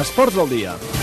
Esports del dia.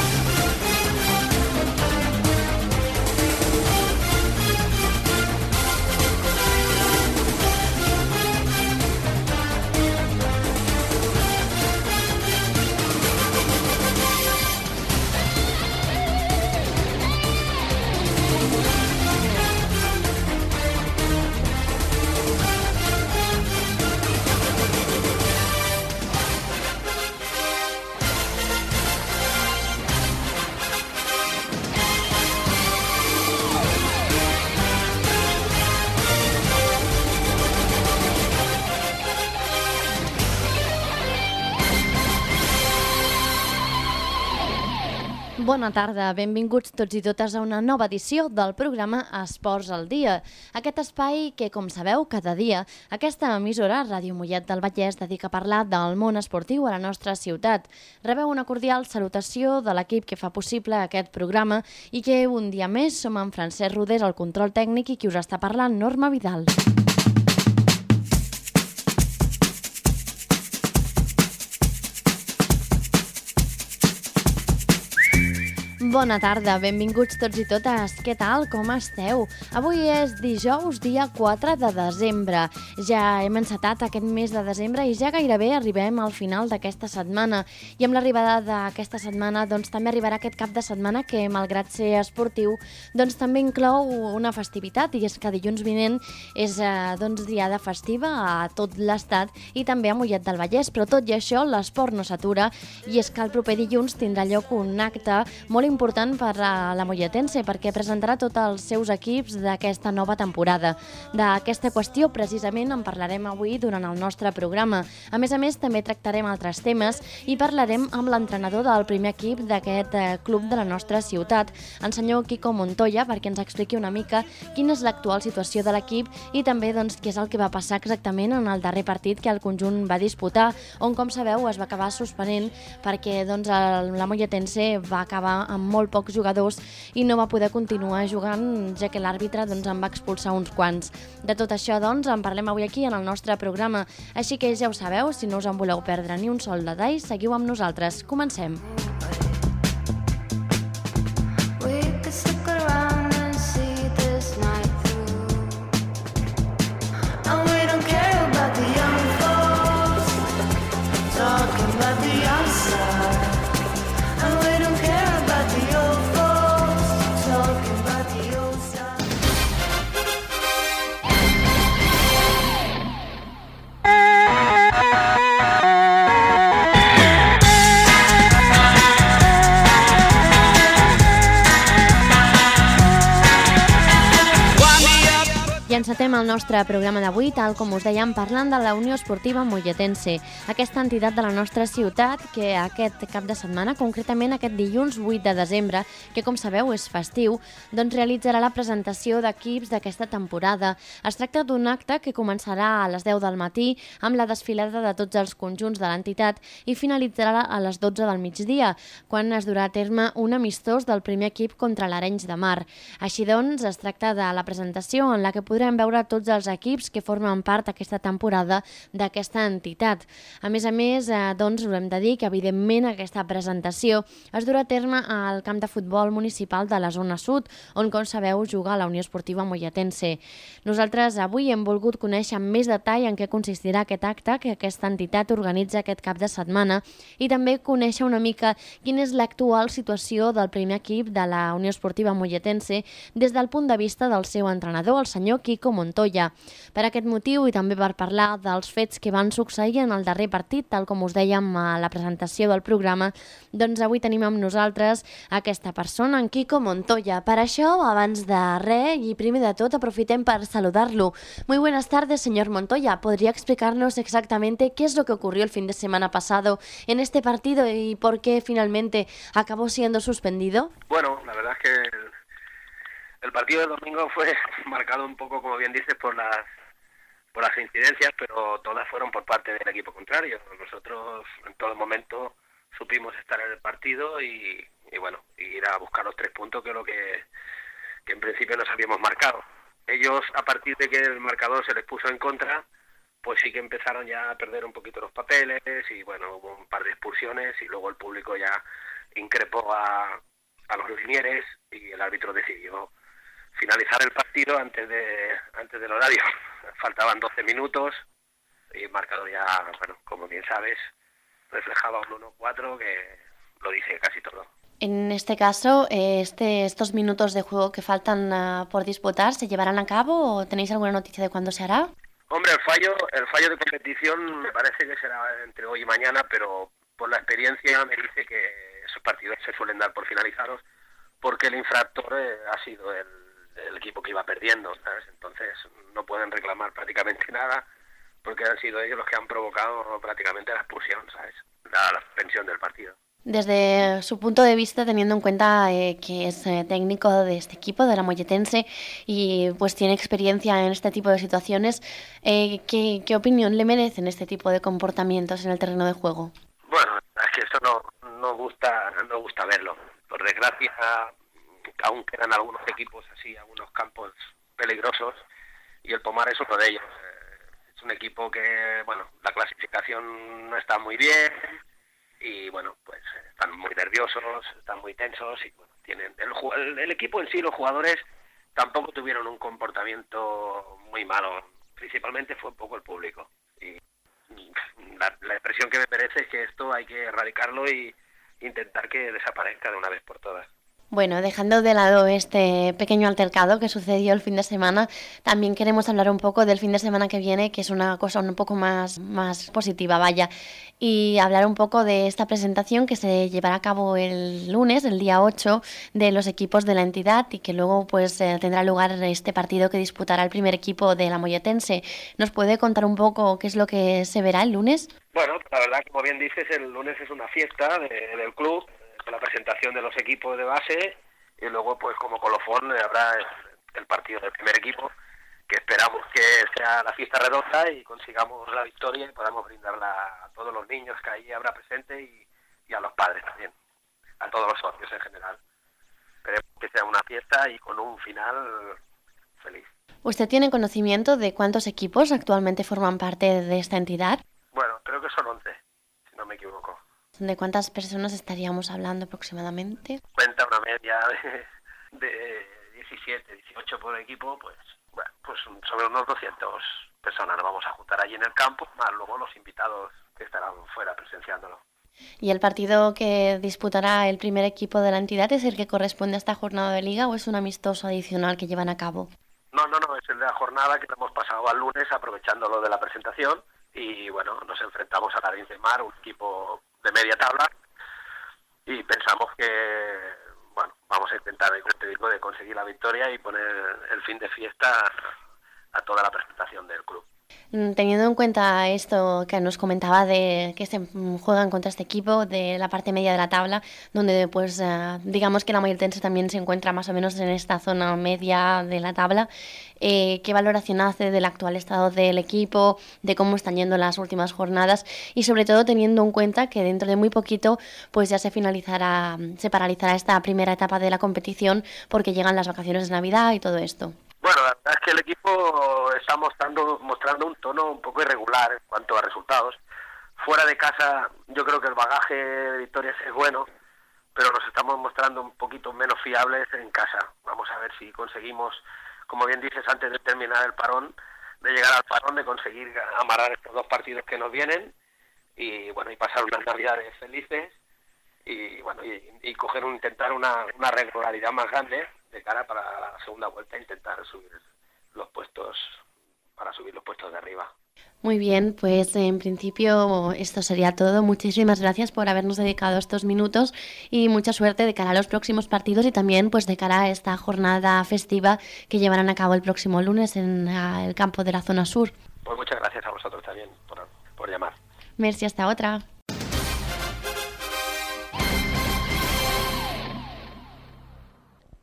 Bona tarda, benvinguts tots i totes a una nova edició del programa Esports al Dia. Aquest espai que, com sabeu, cada dia aquesta emissora, Ràdio Mollet del Vallès, dedica a parlar del món esportiu a la nostra ciutat. Rebeu una cordial salutació de l'equip que fa possible aquest programa i que un dia més som en Francesc Rodés, el control tècnic, i qui us està parlant, Norma Vidal. Bona tarda, benvinguts tots i totes. Què tal? Com esteu? Avui és dijous, dia 4 de desembre. Ja hem encetat aquest mes de desembre i ja gairebé arribem al final d'aquesta setmana. I amb l'arribada d'aquesta setmana doncs, també arribarà aquest cap de setmana que, malgrat ser esportiu, doncs, també inclou una festivitat i és que dilluns vinent és eh, doncs, diada festiva a tot l'estat i també a Mollet del Vallès. Però tot i això, l'esport no s'atura i és que el proper dilluns tindrà lloc un acte molt important important per a la Molletense perquè presentarà tots els seus equips d'aquesta nova temporada. D'aquesta qüestió precisament en parlarem avui durant el nostre programa. A més a més, també tractarem altres temes i parlarem amb l'entrenador del primer equip d'aquest eh, club de la nostra ciutat, el senyor Kiko Montoya, perquè ens expliqui una mica quina és l'actual situació de l'equip i també doncs, què és el que va passar exactament en el darrer partit que el conjunt va disputar, on, com sabeu, es va acabar suspenent perquè doncs, la Molletense va acabar amb molt pocs jugadors i no va poder continuar jugant, ja que l'àrbitre doncs, en va expulsar uns quants. De tot això, doncs, en parlem avui aquí en el nostre programa. Així que ja ho sabeu, si no us en voleu perdre ni un sol detall, seguiu amb nosaltres. Comencem. We el nostre programa d'avui, tal com us dèiem, parlant de la Unió Esportiva Molletense, aquesta entitat de la nostra ciutat que aquest cap de setmana, concretament aquest dilluns 8 de desembre, que com sabeu és festiu, doncs realitzarà la presentació d'equips d'aquesta temporada. Es tracta d'un acte que començarà a les 10 del matí amb la desfilada de tots els conjunts de l'entitat i finalitzarà a les 12 del migdia, quan es durà a terme un amistós del primer equip contra l'Arenys de Mar. Així doncs, es tracta de la presentació en la que podrem veure tots els equips que formen part aquesta temporada d'aquesta entitat. A més a més, eh, doncs, hem de dir que, evidentment, aquesta presentació es durà a terme al camp de futbol municipal de la zona sud, on, com sabeu, juga la Unió Esportiva Molletense. Nosaltres avui hem volgut conèixer amb més detall en què consistirà aquest acte que aquesta entitat organitza aquest cap de setmana i també conèixer una mica quina és l'actual situació del primer equip de la Unió Esportiva Molletense des del punt de vista del seu entrenador, el senyor Quico Montoya. Per aquest motiu i també per parlar dels fets que van succeir en el darrer partit, tal com us dèiem a la presentació del programa, doncs avui tenim amb nosaltres aquesta persona, en Quico Montoya. Per això, abans de res i primer de tot, aprofitem per saludarlo. Muy buenas tardes, señor Montoya. ¿Podría explicarnos exactamente qué es lo que ocurrió el fin de semana pasado en este partido y por qué finalmente acabó siendo suspendido? Bueno, la verdad es que el, partido del domingo fue marcado un poco, como bien dices, por las por las incidencias, pero todas fueron por parte del equipo contrario. Nosotros en todo momento supimos estar en el partido y, y bueno, ir a buscar los tres puntos que es lo que, que en principio nos habíamos marcado. Ellos, a partir de que el marcador se les puso en contra, pues sí que empezaron ya a perder un poquito los papeles y bueno, hubo un par de expulsiones y luego el público ya increpó a, a los linieres y el árbitro decidió finalizar el partido antes de antes del horario. Faltaban 12 minutos y el marcador ya, bueno, como bien sabes, reflejaba un 1-4 que lo dice casi todo. En este caso, eh, este, estos minutos de juego que faltan ah, por disputar, ¿se llevarán a cabo o tenéis alguna noticia de cuándo se hará? Hombre, el fallo, el fallo de competición me parece que será entre hoy y mañana, pero por la experiencia me dice que esos partidos se suelen dar por finalizados porque el infractor eh, ha sido el, el equipo que iba perdiendo, ¿sabes? Entonces no pueden reclamar prácticamente nada porque han sido ellos los que han provocado prácticamente la expulsión, ¿sabes? La, la suspensión del partido. Desde su punto de vista, teniendo en cuenta eh, que es eh, técnico de este equipo, de la Molletense, y pues tiene experiencia en este tipo de situaciones, eh, ¿qué, ¿qué opinión le merecen este tipo de comportamientos en el terreno de juego? Bueno, es que eso no, no gusta no gusta verlo. Por desgracia, aún quedan algunos equipos así, algunos campos peligrosos, y el Pomar es uno de ellos. Eh, Es un equipo que, bueno, la clasificación no está muy bien, y bueno, pues eh, están muy nerviosos, están muy tensos, y bueno, tienen el, el equipo en sí, los jugadores, tampoco tuvieron un comportamiento muy malo. Principalmente fue un poco el público. Y la, la impresión que me merece es que esto hay que erradicarlo y intentar que desaparezca de una vez por todas. Bueno, dejando de lado este pequeño altercado que sucedió el fin de semana, también queremos hablar un poco del fin de semana que viene, que es una cosa un poco más, más positiva, vaya, y hablar un poco de esta presentación que se llevará a cabo el lunes, el día 8, de los equipos de la entidad y que luego pues eh, tendrá lugar este partido que disputará el primer equipo de la Molletense. ¿Nos puede contar un poco qué es lo que se verá el lunes? Bueno, la verdad, como bien dices, el lunes es una fiesta de- del club, la presentación de los equipos de base y luego, pues como colofón, habrá el, el partido del primer equipo, que esperamos que sea la fiesta redonda y consigamos la victoria y podamos brindarla a todos los niños que ahí habrá presente y, y a los padres también, a todos los socios en general. Esperemos que sea una fiesta y con un final feliz. ¿Usted tiene conocimiento de cuántos equipos actualmente forman parte de esta entidad? Bueno, creo que son 11, si no me equivoco. ¿De cuántas personas estaríamos hablando aproximadamente? cuenta una media de, de 17, 18 por equipo, pues bueno, pues sobre unos 200 personas nos vamos a juntar allí en el campo, más luego los invitados que estarán fuera presenciándolo. ¿Y el partido que disputará el primer equipo de la entidad es el que corresponde a esta jornada de liga o es un amistoso adicional que llevan a cabo? No, no, no, es el de la jornada que hemos pasado al lunes aprovechando lo de la presentación y bueno, nos enfrentamos a la de Mar, un equipo de media tabla y pensamos que bueno, vamos a intentar, te digo, de conseguir la victoria y poner el fin de fiesta a toda la presentación del club. Mm, Teniendo en cuenta esto que nos comentaba de que se mm, juegan contra este equipo de la parte media de la tabla, donde pues eh, digamos que la Mayortense también se encuentra más o menos en esta zona media de la tabla, eh, ¿qué valoración hace del actual estado del equipo, de cómo están yendo las últimas jornadas y sobre todo teniendo en cuenta que dentro de muy poquito pues ya se finalizará, se paralizará esta primera etapa de la competición porque llegan las vacaciones de Navidad y todo esto? Bueno, el equipo está mostrando, mostrando un tono un poco irregular en cuanto a resultados. Fuera de casa, yo creo que el bagaje de victorias es bueno, pero nos estamos mostrando un poquito menos fiables en casa. Vamos a ver si conseguimos, como bien dices, antes de terminar el parón, de llegar al parón, de conseguir amarrar estos dos partidos que nos vienen y bueno y pasar unas navidades felices y bueno y, coger un, intentar una, regularidad más grande de cara para la segunda vuelta intentar subir los puestos para subir los puestos de arriba Muy bien, pues en principio esto sería todo. Muchísimas gracias por habernos dedicado estos minutos y mucha suerte de cara a los próximos partidos y también pues de cara a esta jornada festiva que llevarán a cabo el próximo lunes en el campo de la zona sur. pues muchas gracias a vosotros también por, por llamar Merci, hasta otra.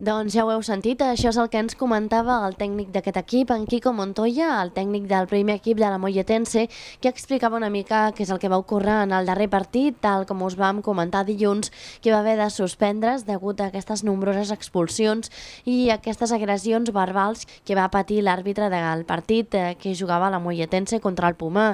Doncs ja ho heu sentit, això és el que ens comentava el tècnic d'aquest equip, en Quico Montoya, el tècnic del primer equip de la Molletense, que explicava una mica què és el que va ocórrer en el darrer partit, tal com us vam comentar dilluns, que va haver de suspendre's degut a aquestes nombroses expulsions i aquestes agressions verbals que va patir l'àrbitre del partit eh, que jugava la Molletense contra el Pumà.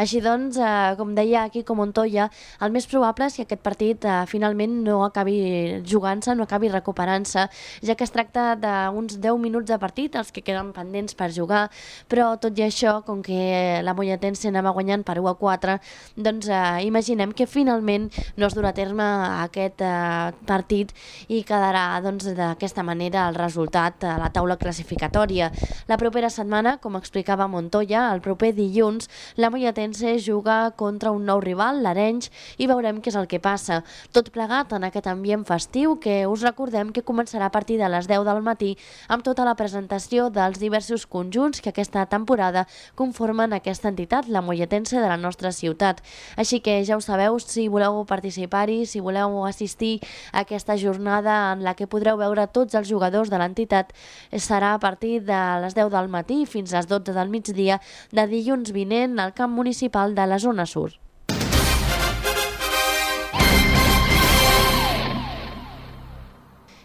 Així doncs, eh, com deia Quico Montoya, el més probable és que aquest partit eh, finalment no acabi jugant-se, no acabi recuperant-se, ja que es tracta d'uns 10 minuts de partit, els que queden pendents per jugar, però tot i això, com que la Molletense anava guanyant per 1 a 4, doncs eh, imaginem que finalment no es durà a terme aquest eh, partit i quedarà doncs, d'aquesta manera el resultat a la taula classificatòria. La propera setmana, com explicava Montoya, el proper dilluns, la Molletense juga contra un nou rival, l'Arenys, i veurem què és el que passa. Tot plegat en aquest ambient festiu que us recordem que començarà partir de les 10 del matí amb tota la presentació dels diversos conjunts que aquesta temporada conformen aquesta entitat, la Molletense de la nostra ciutat. Així que ja ho sabeu, si voleu participar-hi, si voleu assistir a aquesta jornada en la que podreu veure tots els jugadors de l'entitat, serà a partir de les 10 del matí fins a les 12 del migdia de dilluns vinent al camp municipal de la zona sur.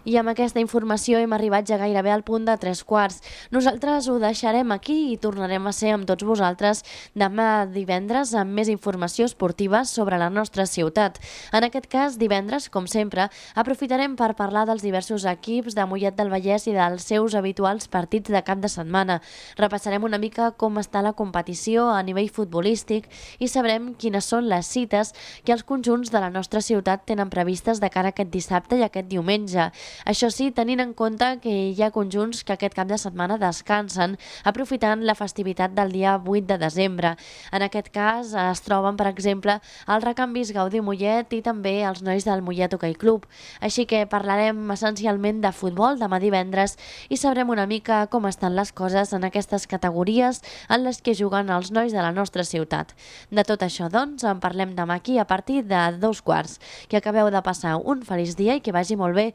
I amb aquesta informació hem arribat ja gairebé al punt de tres quarts. Nosaltres ho deixarem aquí i tornarem a ser amb tots vosaltres demà divendres amb més informació esportiva sobre la nostra ciutat. En aquest cas, divendres, com sempre, aprofitarem per parlar dels diversos equips de Mollet del Vallès i dels seus habituals partits de cap de setmana. Repassarem una mica com està la competició a nivell futbolístic i sabrem quines són les cites que els conjunts de la nostra ciutat tenen previstes de cara a aquest dissabte i aquest diumenge. Això sí, tenint en compte que hi ha conjunts que aquest cap de setmana descansen, aprofitant la festivitat del dia 8 de desembre. En aquest cas es troben, per exemple, els recanvis Gaudí Mollet i també els nois del Mollet Hockey Club. Així que parlarem essencialment de futbol demà divendres i sabrem una mica com estan les coses en aquestes categories en les que juguen els nois de la nostra ciutat. De tot això, doncs, en parlem demà aquí a partir de dos quarts. Que acabeu de passar un feliç dia i que vagi molt bé.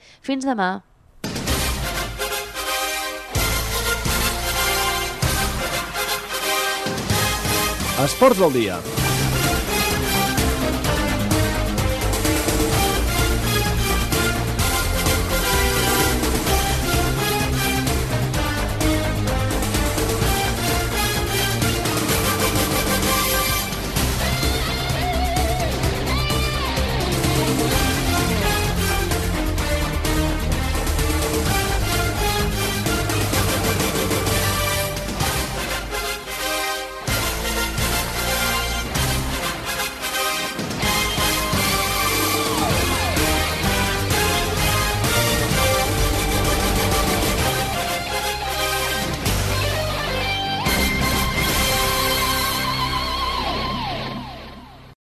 Fins demà. Esports del dia.